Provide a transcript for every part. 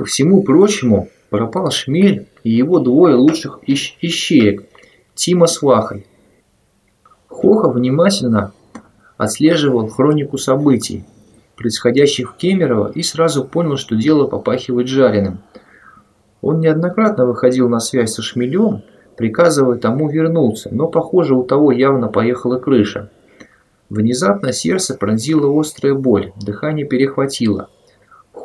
Ко всему прочему, пропал Шмель и его двое лучших ищ ищеек Тима с Вахой. Хоха внимательно отслеживал хронику событий, происходящих в Кемерово, и сразу понял, что дело попахивает жареным. Он неоднократно выходил на связь со Шмелем, приказывая тому вернуться, но, похоже, у того явно поехала крыша. Внезапно сердце пронзила острая боль, дыхание перехватило.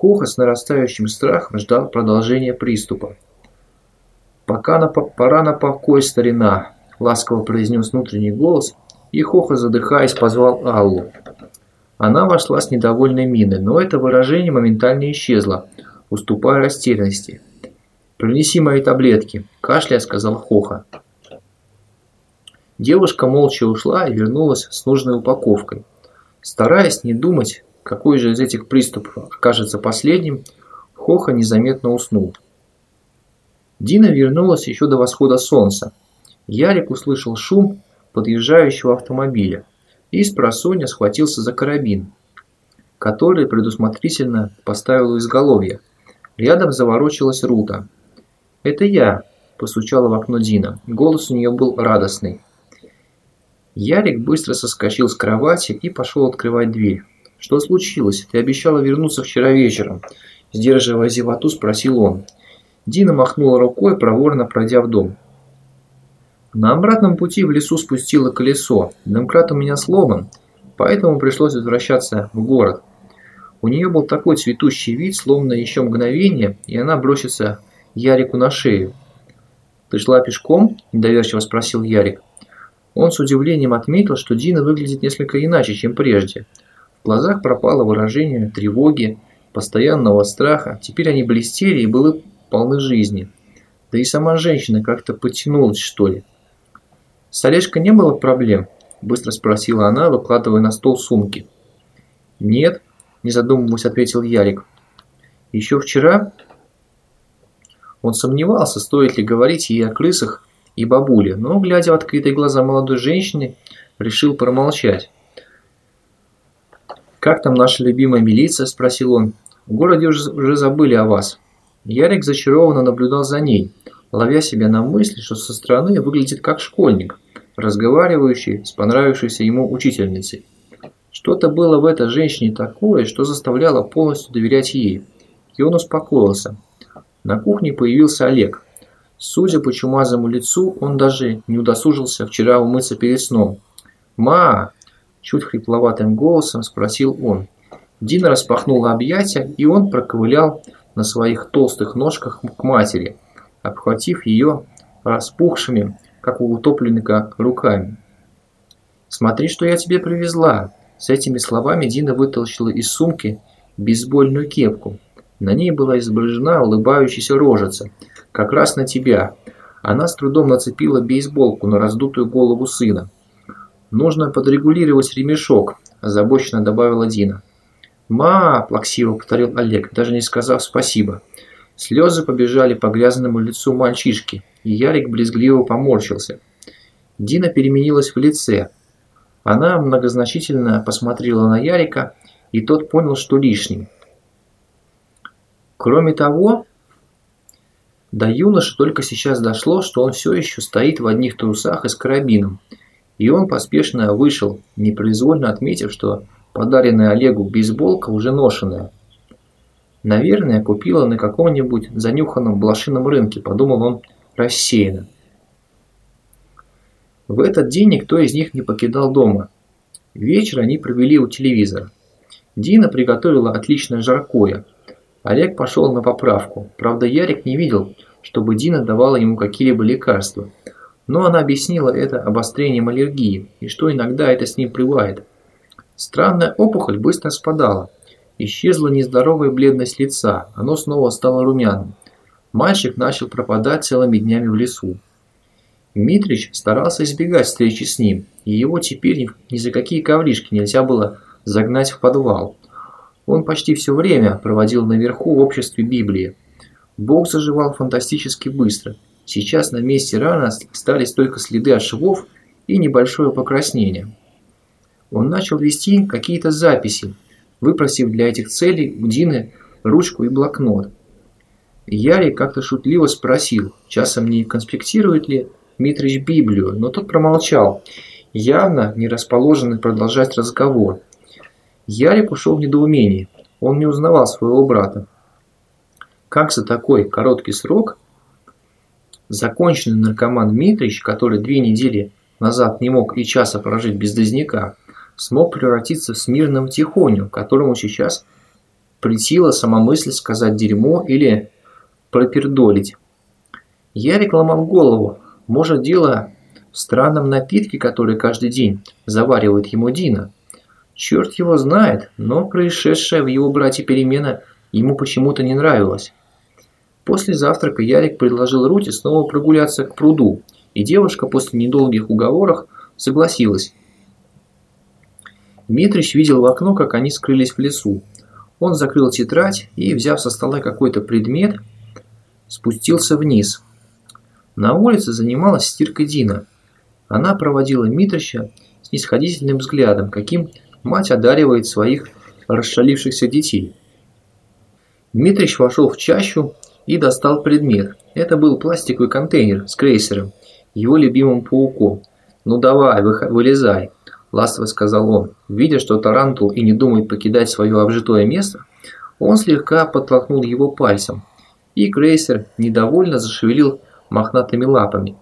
Хоха с нарастающим страхом ждал продолжения приступа. «Пока на, пора на покой, старина», – ласково произнес внутренний голос, и Хоха, задыхаясь, позвал Аллу. Она вошла с недовольной миной, но это выражение моментально исчезло, уступая растерянности. «Принеси мои таблетки», – кашляя сказал Хоха. Девушка молча ушла и вернулась с нужной упаковкой. Стараясь не думать, какой же из этих приступов окажется последним, Хоха незаметно уснул. Дина вернулась еще до восхода солнца. Ярик услышал шум подъезжающего автомобиля и с просонья схватился за карабин, который предусмотрительно поставил у изголовья. Рядом заворочилась Рута. «Это я», – постучала в окно Дина. Голос у нее был радостный. Ярик быстро соскочил с кровати и пошел открывать дверь. «Что случилось? Ты обещала вернуться вчера вечером?» Сдерживая зевоту, спросил он. Дина махнула рукой, проворно пройдя в дом. На обратном пути в лесу спустило колесо. Домкрат у меня сломан, поэтому пришлось возвращаться в город. У нее был такой цветущий вид, словно еще мгновение, и она бросится Ярику на шею. «Ты шла пешком?» – недоверчиво спросил Ярик. Он с удивлением отметил, что Дина выглядит несколько иначе, чем прежде. В глазах пропало выражение тревоги, постоянного страха. Теперь они блестели и были полны жизни. Да и сама женщина как-то потянулась, что ли. С Олежкой не было проблем? Быстро спросила она, выкладывая на стол сумки. Нет, не задумываясь, ответил Ярик. Еще вчера он сомневался, стоит ли говорить ей о крысах и бабуле, но, глядя в открытые глаза молодой женщины, решил промолчать. «Как там наша любимая милиция?» – спросил он. «В городе уже, уже забыли о вас». Ярик зачарованно наблюдал за ней, ловя себя на мысли, что со стороны выглядит как школьник, разговаривающий с понравившейся ему учительницей. Что-то было в этой женщине такое, что заставляло полностью доверять ей. И он успокоился. На кухне появился Олег. Судя по чумазому лицу, он даже не удосужился вчера умыться перед сном. «Ма!» – чуть хрипловатым голосом спросил он. Дина распахнула объятия, и он проковылял на своих толстых ножках к матери, обхватив ее распухшими, как у утопленника, руками. «Смотри, что я тебе привезла!» С этими словами Дина вытащила из сумки бейсбольную кепку. На ней была изображена улыбающаяся рожица, как раз на тебя. Она с трудом нацепила бейсболку на раздутую голову сына. «Нужно подрегулировать ремешок», – озабоченно добавила Дина. «Ма!» – плаксиво повторил Олег, даже не сказав спасибо. Слезы побежали по грязному лицу мальчишки, и Ярик брезгливо поморщился. Дина переменилась в лице. Она многозначительно посмотрела на Ярика, и тот понял, что лишний. Кроме того, до юноши только сейчас дошло, что он все еще стоит в одних трусах и с карабином, и он поспешно вышел, непроизвольно отметив, что Подаренная Олегу бейсболка уже ношенная. Наверное, купила на каком-нибудь занюханном блошином рынке, подумал он рассеянно. В этот день никто из них не покидал дома. Вечер они провели у телевизора. Дина приготовила отличное жаркое. Олег пошел на поправку. Правда, Ярик не видел, чтобы Дина давала ему какие-либо лекарства. Но она объяснила это обострением аллергии, и что иногда это с ним бывает – Странная опухоль быстро спадала. Исчезла нездоровая бледность лица, оно снова стало румяным. Мальчик начал пропадать целыми днями в лесу. Митрич старался избегать встречи с ним, и его теперь ни за какие ковришки нельзя было загнать в подвал. Он почти все время проводил наверху в обществе Библии. Бог заживал фантастически быстро. Сейчас на месте раны остались только следы от швов и небольшое покраснение. Он начал вести какие-то записи, выпросив для этих целей у Дины ручку и блокнот. Ярик как-то шутливо спросил, часом не конспектирует ли Митрич Библию, но тот промолчал, явно не расположенный продолжать разговор. Ярик ушел в недоумении. Он не узнавал своего брата. Как за такой короткий срок законченный наркоман Митрич, который две недели назад не мог и часа прожить без дозняка, смог превратиться в смирного тихоню, которому сейчас притила сама мысль сказать дерьмо или пропердолить. Ярик ломал голову. Может, дело в странном напитке, который каждый день заваривает ему Дина. Черт его знает, но происшедшая в его брате перемена ему почему-то не нравилась. После завтрака Ярик предложил Руте снова прогуляться к пруду, и девушка после недолгих уговоров согласилась. Дмитрич видел в окно, как они скрылись в лесу. Он закрыл тетрадь и, взяв со стола какой-то предмет, спустился вниз. На улице занималась стирка Дина. Она проводила Митрича с нисходительным взглядом, каким мать одаривает своих расшалившихся детей. Дмитрич вошел в чащу и достал предмет. Это был пластиковый контейнер с крейсером, его любимым пауком. «Ну давай, вылезай», – ласково сказал он. Видя, что тарантул и не думает покидать свое обжитое место, он слегка подтолкнул его пальцем, и крейсер недовольно зашевелил мохнатыми лапами.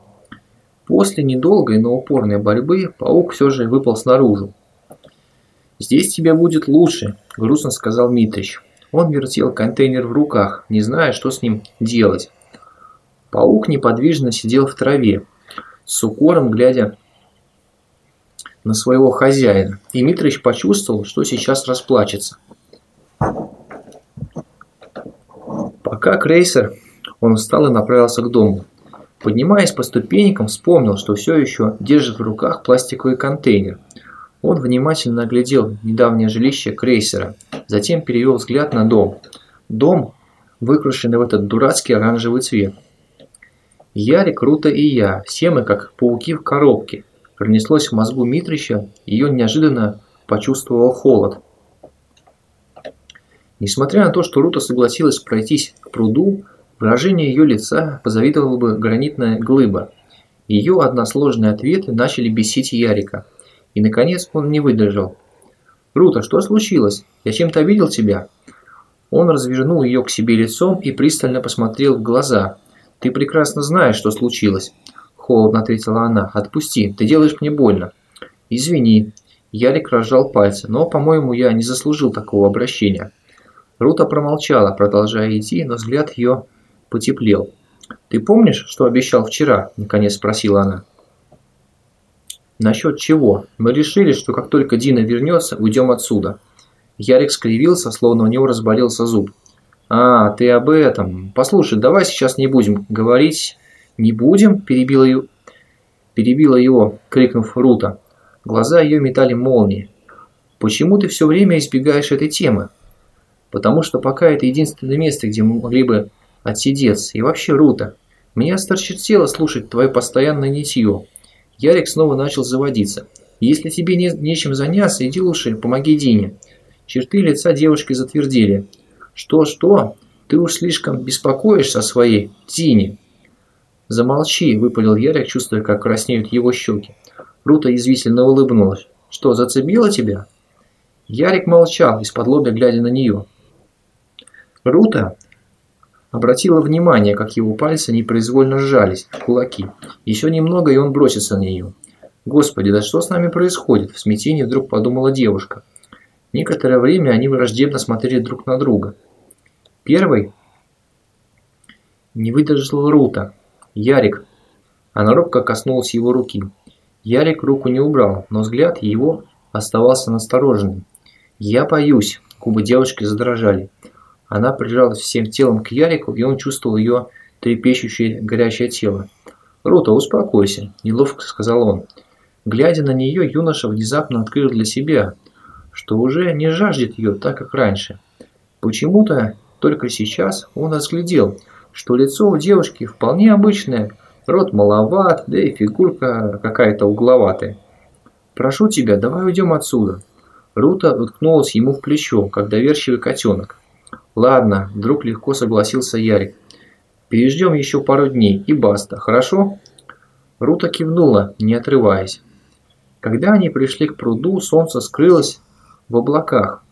После недолгой, но упорной борьбы паук все же выполз наружу. «Здесь тебе будет лучше», – грустно сказал Митрич. Он вертел контейнер в руках, не зная, что с ним делать. Паук неподвижно сидел в траве, с укором глядя на своего хозяина, и Митрич почувствовал, что сейчас расплачется. Пока крейсер, он встал и направился к дому. Поднимаясь по ступенькам, вспомнил, что все еще держит в руках пластиковый контейнер. Он внимательно оглядел недавнее жилище крейсера, затем перевел взгляд на дом. Дом, выкрашенный в этот дурацкий оранжевый цвет. Ярик, Рута и я, все мы как пауки в коробке. Пронеслось в мозгу Митрича, и он неожиданно почувствовал холод. Несмотря на то, что Рута согласилась пройтись к пруду, выражение ее лица позавидовала бы гранитная глыба. Ее односложные ответы начали бесить Ярика. И, наконец, он не выдержал. «Рута, что случилось? Я чем-то обидел тебя?» Он развернул ее к себе лицом и пристально посмотрел в глаза. «Ты прекрасно знаешь, что случилось», – холодно ответила она. «Отпусти, ты делаешь мне больно». «Извини». Ярик разжал пальцы, но, по-моему, я не заслужил такого обращения. Рута промолчала, продолжая идти, но взгляд ее потеплел. «Ты помнишь, что обещал вчера?» – наконец спросила она. «Насчет чего? Мы решили, что как только Дина вернется, уйдем отсюда». Ярик скривился, словно у него разболелся зуб. «А, ты об этом. Послушай, давай сейчас не будем говорить...» «Не будем?» – перебила, ее... перебила его, крикнув Рута. Глаза ее метали молнии. «Почему ты все время избегаешь этой темы?» «Потому что пока это единственное место, где мы могли бы отсидеться. И вообще, Рута, мне осточертело слушать твое постоянное нытье. Ярик снова начал заводиться. «Если тебе не, нечем заняться, иди лучше, помоги Дине». Черты лица девушки затвердели. «Что-что? Ты уж слишком беспокоишься о своей Дине». «Замолчи», – выпалил Ярик, чувствуя, как краснеют его щеки. Рута язвительно улыбнулась. «Что, зацепило тебя?» Ярик молчал, из-под глядя на нее. Рута Обратила внимание, как его пальцы непроизвольно сжались кулаки. Еще немного, и он бросится на нее. «Господи, да что с нами происходит?» В смятении вдруг подумала девушка. Некоторое время они враждебно смотрели друг на друга. Первый не выдержал Рута. «Ярик!» Она робко коснулась его руки. Ярик руку не убрал, но взгляд его оставался настороженным. «Я боюсь!» Губы девушки задрожали. Она прижалась всем телом к Ярику, и он чувствовал ее трепещущее горячее тело. «Рута, успокойся», – неловко сказал он. Глядя на нее, юноша внезапно открыл для себя, что уже не жаждет ее так, как раньше. Почему-то только сейчас он разглядел, что лицо у девушки вполне обычное, рот маловат, да и фигурка какая-то угловатая. «Прошу тебя, давай уйдем отсюда». Рута уткнулась ему в плечо, как доверчивый котенок. Ладно, вдруг легко согласился Ярик. Переждем еще пару дней и баста, хорошо?» Рута кивнула, не отрываясь. Когда они пришли к пруду, солнце скрылось в облаках.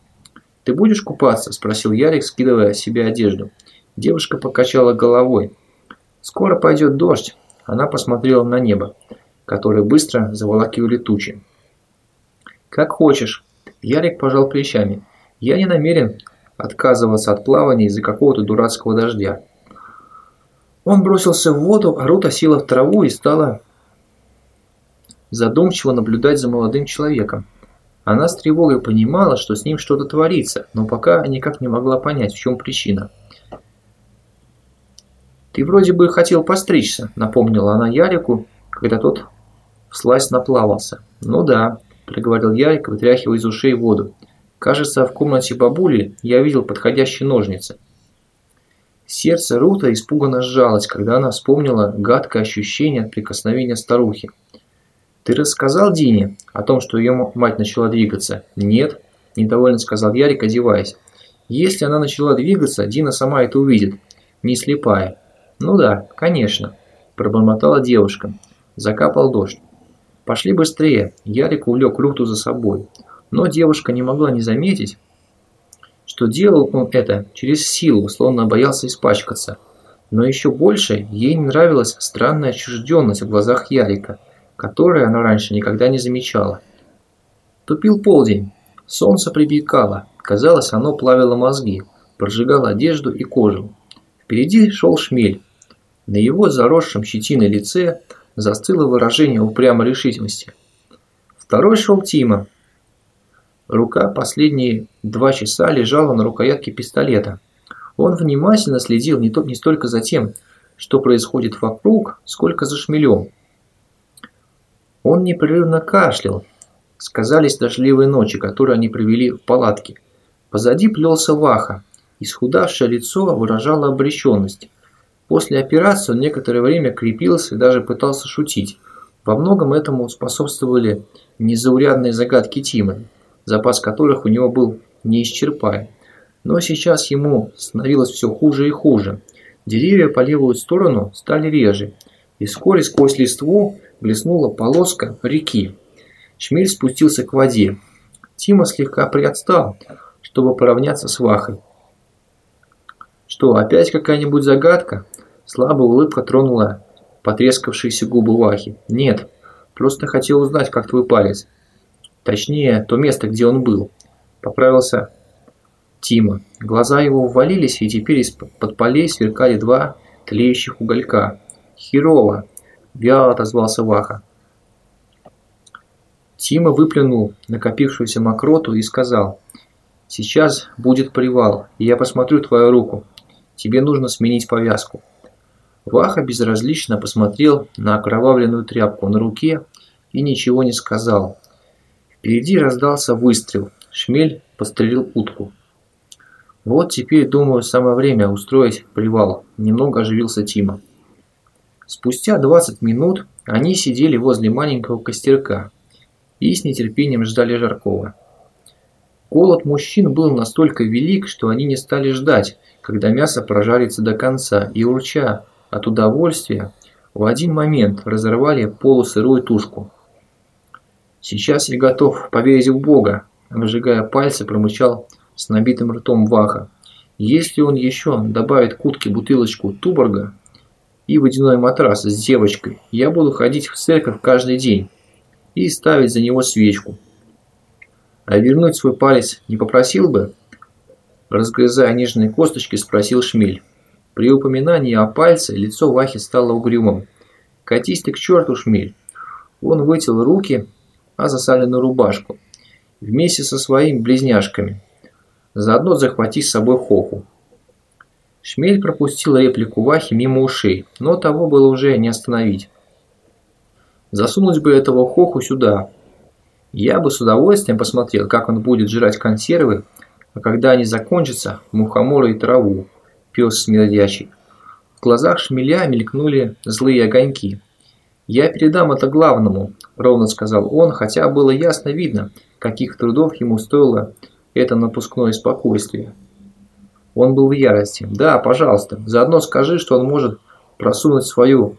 «Ты будешь купаться?» – спросил Ярик, скидывая себе одежду. Девушка покачала головой. «Скоро пойдет дождь». Она посмотрела на небо, которое быстро заволакивали тучи. «Как хочешь». Ярик пожал плечами. «Я не намерен отказываться от плавания из-за какого-то дурацкого дождя». Он бросился в воду, а Рута села в траву и стала задумчиво наблюдать за молодым человеком. Она с тревогой понимала, что с ним что-то творится, но пока никак не могла понять, в чем причина. «Ты вроде бы хотел постричься», – напомнила она Ярику, когда тот вслазь наплавался. «Ну да», – проговорил Ярик, вытряхивая из ушей воду. «Кажется, в комнате бабули я видел подходящие ножницы». Сердце Рута испуганно сжалось, когда она вспомнила гадкое ощущение от прикосновения старухи. «Ты рассказал Дине о том, что ее мать начала двигаться?» «Нет», – недовольно сказал Ярик, одеваясь. «Если она начала двигаться, Дина сама это увидит, не слепая». «Ну да, конечно», – пробормотала девушка. Закапал дождь. «Пошли быстрее», – Ярик увлек Руту за собой. Но девушка не могла не заметить, что делал он это через силу, словно боялся испачкаться. Но еще больше ей не нравилась странная отчужденность в глазах Ярика – которые она раньше никогда не замечала. Тупил полдень. Солнце прибегало. Казалось, оно плавило мозги, прожигало одежду и кожу. Впереди шел шмель. На его заросшем щетиной лице застыло выражение упрямой решительности. Второй шел Тима. Рука последние два часа лежала на рукоятке пистолета. Он внимательно следил не, то, не столько за тем, что происходит вокруг, сколько за шмелем. Он непрерывно кашлял. Сказались дождливые ночи, которые они провели в палатке. Позади плелся Ваха. Исхудавшее лицо выражало обреченность. После операции он некоторое время крепился и даже пытался шутить. Во многом этому способствовали незаурядные загадки Тимы, запас которых у него был неисчерпаем. Но сейчас ему становилось все хуже и хуже. Деревья по левую сторону стали реже, и вскоре сквозь листву блеснула полоска реки. Шмель спустился к воде. Тима слегка приотстал, чтобы поравняться с Вахой. «Что, опять какая-нибудь загадка?» Слабая улыбка тронула потрескавшиеся губы Вахи. «Нет, просто хотел узнать, как твой палец. Точнее, то место, где он был». Поправился Тима. Глаза его ввалились, и теперь из-под полей сверкали два тлеющих уголька. «Херово!» Вяло отозвался Ваха. Тима выплюнул накопившуюся мокроту и сказал, «Сейчас будет привал, и я посмотрю твою руку. Тебе нужно сменить повязку». Ваха безразлично посмотрел на окровавленную тряпку на руке и ничего не сказал. Впереди раздался выстрел. Шмель пострелил утку. «Вот теперь, думаю, самое время устроить привал», – немного оживился Тима. Спустя 20 минут они сидели возле маленького костерка и с нетерпением ждали Жаркова. Голод мужчин был настолько велик, что они не стали ждать, когда мясо прожарится до конца, и урча от удовольствия, в один момент разорвали полусырую тушку. «Сейчас я готов поверить в Бога», – обжигая пальцы, промычал с набитым ртом Ваха. «Если он еще добавит к утке бутылочку Туборга, и водяной матрас с девочкой, я буду ходить в церковь каждый день и ставить за него свечку. А вернуть свой палец не попросил бы? Разгрызая нежные косточки, спросил Шмель. При упоминании о пальце лицо Вахи стало угрюмым. «Катись ты к черту, Шмель!» Он вытел руки о засаленную рубашку вместе со своими близняшками. Заодно захвати с собой Хоху. Шмель пропустил реплику Вахи мимо ушей, но того было уже не остановить. Засунуть бы этого хоху сюда. Я бы с удовольствием посмотрел, как он будет жрать консервы, а когда они закончатся, мухоморы и траву, пес смердячий. В глазах шмеля мелькнули злые огоньки. «Я передам это главному», – ровно сказал он, хотя было ясно видно, каких трудов ему стоило это напускное спокойствие. Он был в ярости. «Да, пожалуйста. Заодно скажи, что он может просунуть свою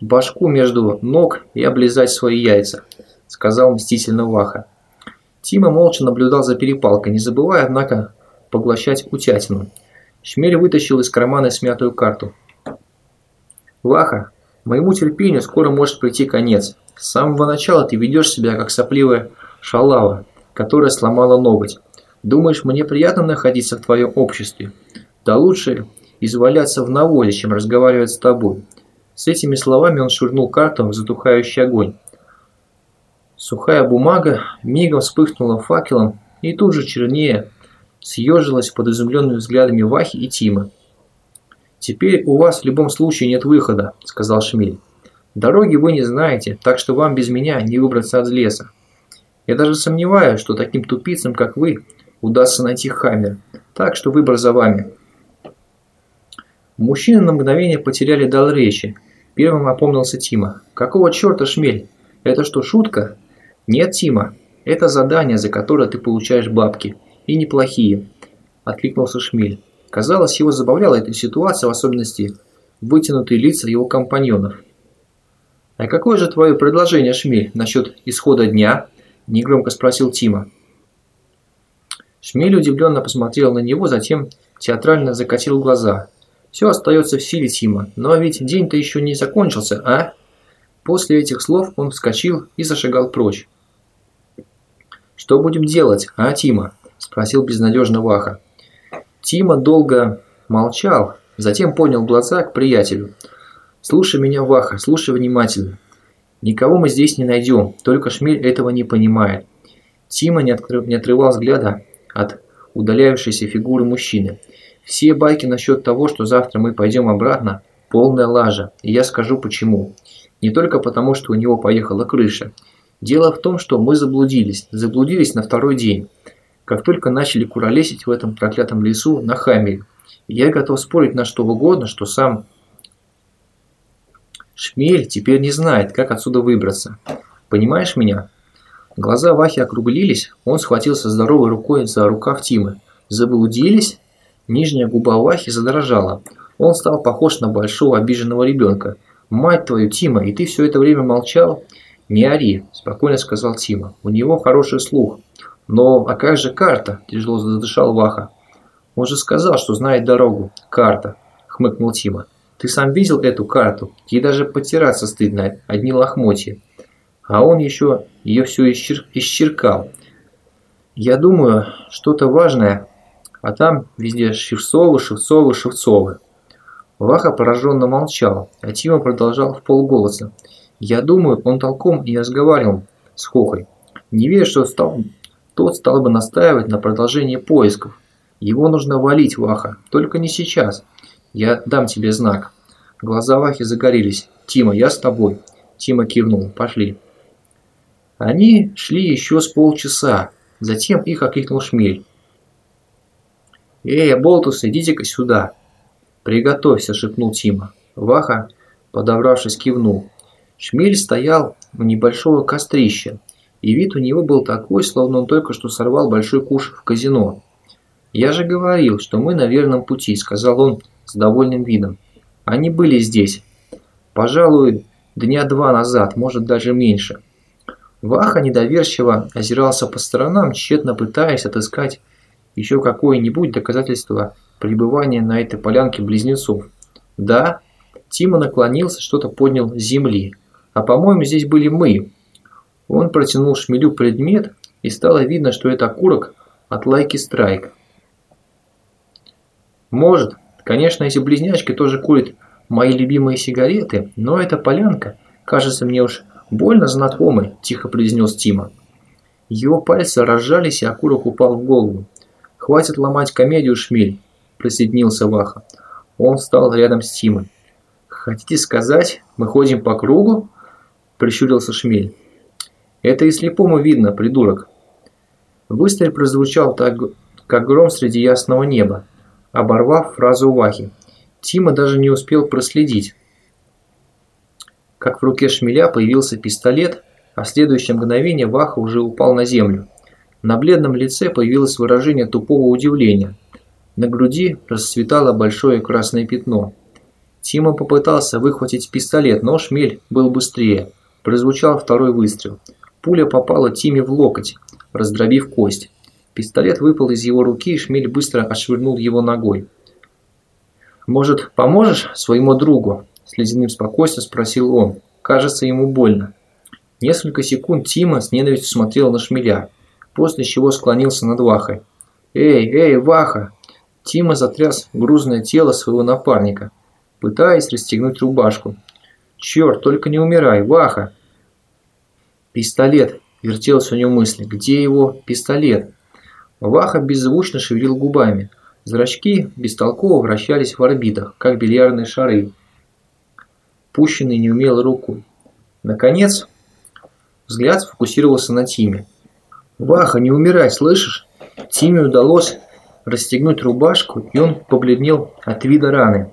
башку между ног и облизать свои яйца», – сказал мстительно Ваха. Тима молча наблюдал за перепалкой, не забывая, однако, поглощать утятину. Шмель вытащил из кармана смятую карту. «Ваха, моему терпению скоро может прийти конец. С самого начала ты ведешь себя как сопливая шалава, которая сломала ноготь. Думаешь, мне приятно находиться в твоем обществе? Да лучше изваляться в навозе, чем разговаривать с тобой». С этими словами он швырнул карту в затухающий огонь. Сухая бумага мигом вспыхнула факелом и тут же чернее съежилась под изумленными взглядами Вахи и Тима. «Теперь у вас в любом случае нет выхода», – сказал Шмель. «Дороги вы не знаете, так что вам без меня не выбраться от леса. Я даже сомневаюсь, что таким тупицам, как вы, удастся найти Хаммер, так что выбор за вами». Мужчины на мгновение потеряли дал речи. Первым опомнился Тима. «Какого черта, Шмель? Это что, шутка?» «Нет, Тима, это задание, за которое ты получаешь бабки. И неплохие», – откликнулся Шмель. Казалось, его забавляла эта ситуация, в особенности вытянутые лица его компаньонов. «А какое же твое предложение, Шмель, насчет исхода дня?» – негромко спросил Тима. Шмель удивленно посмотрел на него, затем театрально закатил глаза. «Все остается в силе Тима, но ведь день-то еще не закончился, а?» После этих слов он вскочил и зашагал прочь. «Что будем делать, а, Тима?» – спросил безнадежно Ваха. Тима долго молчал, затем поднял глаза к приятелю. «Слушай меня, Ваха, слушай внимательно. Никого мы здесь не найдем, только Шмель этого не понимает». Тима не, откры... не отрывал взгляда от удаляющейся фигуры мужчины. «Все байки насчет того, что завтра мы пойдем обратно, полная лажа, и я скажу почему. Не только потому, что у него поехала крыша. Дело в том, что мы заблудились, заблудились на второй день, как только начали куролесить в этом проклятом лесу на Хаммере. Я готов спорить на что угодно, что сам Шмель теперь не знает, как отсюда выбраться. Понимаешь меня? Глаза Вахи округлились, он схватился здоровой рукой за рукав Тимы. Заблудились? Нижняя губа Вахи задрожала. Он стал похож на большого обиженного ребенка. «Мать твою, Тима, и ты все это время молчал?» «Не ори», – спокойно сказал Тима. «У него хороший слух». «Но, а как же карта?» – тяжело задышал Ваха. «Он же сказал, что знает дорогу. Карта», – хмыкнул Тима. «Ты сам видел эту карту? Ей даже потираться стыдно, одни лохмотья. А он еще ее все исчер... исчеркал. Я думаю, что-то важное, а там везде Шевцовы, Шевцовы, Шевцовы». Ваха пораженно молчал, а Тима продолжал в полголоса. «Я думаю, он толком и разговаривал с Хохой. Не верю, что стал, тот стал бы настаивать на продолжении поисков. Его нужно валить, Ваха, только не сейчас. Я дам тебе знак». Глаза Вахи загорелись. «Тима, я с тобой». Тима кивнул. «Пошли». Они шли еще с полчаса. Затем их окликнул Шмель. «Эй, Болтус, идите-ка сюда!» «Приготовься», – шепнул Тима. Ваха, подобравшись, кивнул. Шмель стоял у небольшого кострища, и вид у него был такой, словно он только что сорвал большой куш в казино. «Я же говорил, что мы на верном пути», – сказал он с довольным видом. «Они были здесь. Пожалуй, дня два назад, может даже меньше». Ваха недоверчиво озирался по сторонам, тщетно пытаясь отыскать еще какое-нибудь доказательство пребывания на этой полянке близнецов. Да, Тима наклонился, что-то поднял с земли. А по-моему, здесь были мы. Он протянул шмелю предмет, и стало видно, что это окурок от Лайки Страйк. Может, конечно, эти близнячки тоже курят мои любимые сигареты, но эта полянка кажется мне уж больно знакомой, тихо произнес Тима. Его пальцы разжались, и окурок упал в голову. «Хватит ломать комедию, Шмель присоединился Ваха. Он встал рядом с Тимой. «Хотите сказать, мы ходим по кругу?» – прищурился Шмель. «Это и слепому видно, придурок». Выстрел прозвучал так, как гром среди ясного неба, оборвав фразу Вахи. Тима даже не успел проследить, как в руке Шмеля появился пистолет, а в следующее мгновение Ваха уже упал на землю. На бледном лице появилось выражение тупого удивления – На груди расцветало большое красное пятно. Тима попытался выхватить пистолет, но шмель был быстрее. Прозвучал второй выстрел. Пуля попала Тиме в локоть, раздробив кость. Пистолет выпал из его руки, и шмель быстро отшвырнул его ногой. «Может, поможешь своему другу?» С ледяным спокойствием спросил он. Кажется, ему больно. Несколько секунд Тима с ненавистью смотрел на шмеля, после чего склонился над Вахой. «Эй, эй, Ваха!» Тима затряс грузное тело своего напарника, пытаясь расстегнуть рубашку. «Черт, только не умирай, Ваха!» «Пистолет!» – вертелся у него мысли. «Где его пистолет?» Ваха беззвучно шевелил губами. Зрачки бестолково вращались в орбитах, как бильярдные шары, пущенные неумелой рукой. Наконец, взгляд сфокусировался на Тиме. «Ваха, не умирай, слышишь?» Тиме удалось расстегнуть рубашку, и он побледнел от вида раны.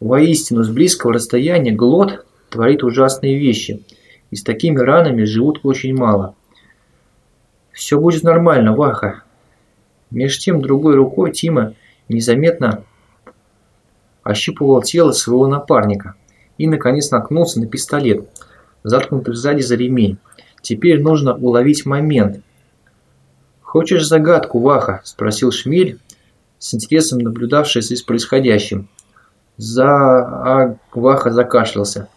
Воистину, с близкого расстояния Глот творит ужасные вещи, и с такими ранами живут очень мало. «Все будет нормально, Ваха». Меж тем другой рукой Тима незаметно ощупывал тело своего напарника и, наконец, наткнулся на пистолет, заткнутый сзади за ремень. Теперь нужно уловить момент – «Хочешь загадку, Ваха?» – спросил Шмель, с интересом наблюдавший за происходящим. За... А Ваха закашлялся.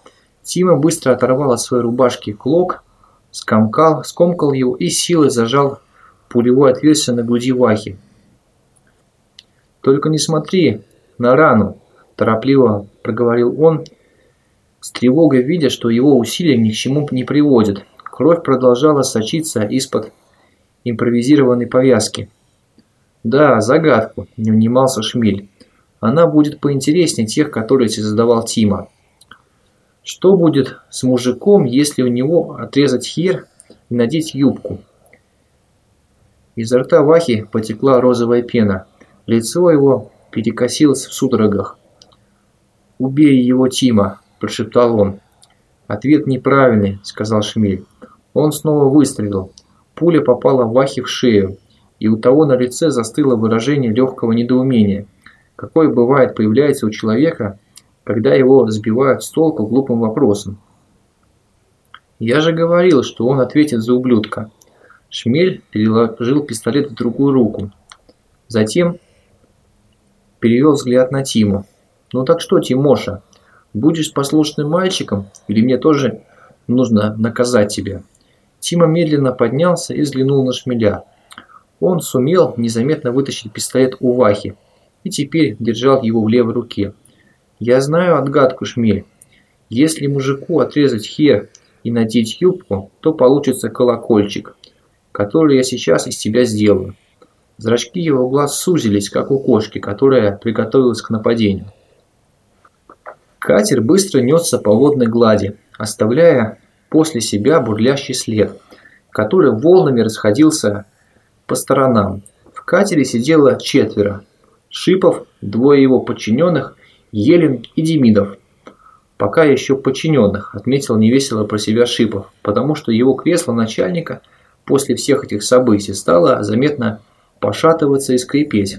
Тима быстро оторвал от своей рубашки клок, скомкал, скомкал его и силой зажал пулевое отверстие на груди Вахи. «Только не смотри на рану», – торопливо проговорил он, с тревогой видя, что его усилия ни к чему не приводят. Кровь продолжала сочиться из-под импровизированной повязки. Да, загадку, не унимался Шмель. Она будет поинтереснее тех, которые тебе задавал Тима. Что будет с мужиком, если у него отрезать хер и надеть юбку? Изо рта Вахи потекла розовая пена. Лицо его перекосилось в судорогах. «Убей его, Тима!» – прошептал он. «Ответ неправильный», – сказал Шмель. Он снова выстрелил. Пуля попала Вахе в шею, и у того на лице застыло выражение легкого недоумения, какое бывает появляется у человека, когда его сбивают с толку глупым вопросом. «Я же говорил, что он ответит за ублюдка». Шмель переложил пистолет в другую руку. Затем перевел взгляд на Тиму. «Ну так что, Тимоша, будешь послушным мальчиком или мне тоже нужно наказать тебя?» Тима медленно поднялся и взглянул на шмеля. Он сумел незаметно вытащить пистолет у Вахи и теперь держал его в левой руке. «Я знаю отгадку, шмель. Если мужику отрезать хер и надеть юбку, то получится колокольчик, который я сейчас из тебя сделаю». Зрачки его глаз сузились, как у кошки, которая приготовилась к нападению. Катер быстро несся по водной глади, оставляя после себя бурлящий след, который волнами расходился по сторонам. В катере сидело четверо. Шипов, двое его подчиненных, Елен и Демидов. Пока еще подчиненных, отметил невесело про себя Шипов, потому что его кресло начальника после всех этих событий стало заметно пошатываться и скрипеть.